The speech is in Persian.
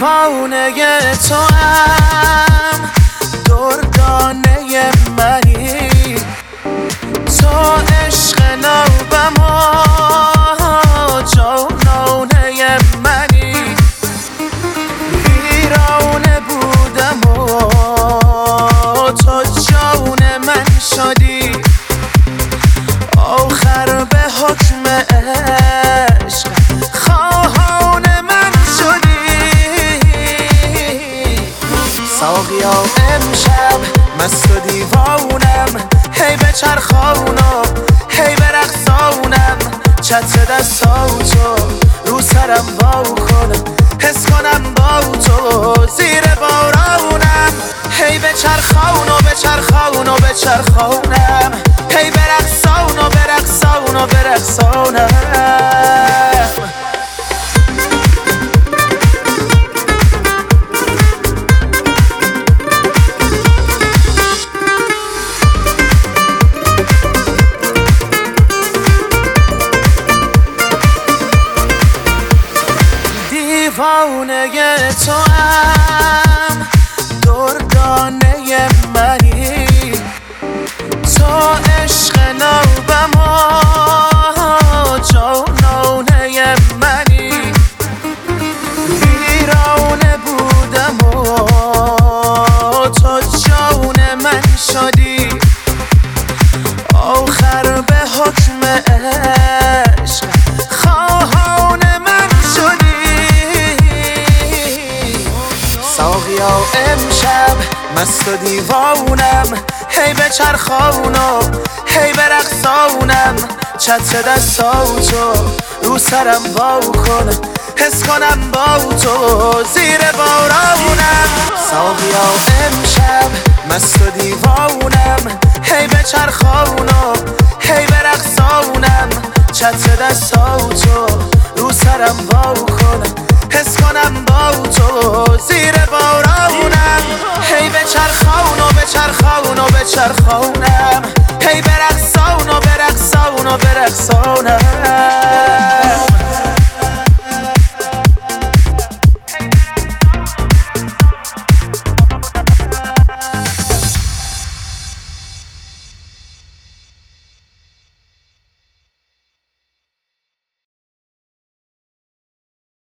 دیوانه تو هم دردانه منی. تو عشق نوبم و جانانه منی. ویرانه بودم و تو جان من شدی. آخر به حکم امشب مست و دیوانم. هی به چرخانم هی به رقصانم. چتر دستاتو رو سرم با کنم. حس کنم با تو زیر بارانم. هی به چرخان و به چرخان و به چرخانم دیوانه تو هم دردانه منی. تو عشق نوبم و جانانه منی. ویرانه بودم و تو جان من شدی. آخر به حکم امشب مست و دیوانم. هی به چرخانم هی به رقصانم. چتر دستاتو رو سرم با کنم حس کنم با تو زیر بارانم. ساقیا امشب مست و دیوانم. هی به چرخانم هی به رقصانم. چتر دستاتو رو سرم با کنم حس کنم در خونم هی برقصان و برقصان و برقصانم.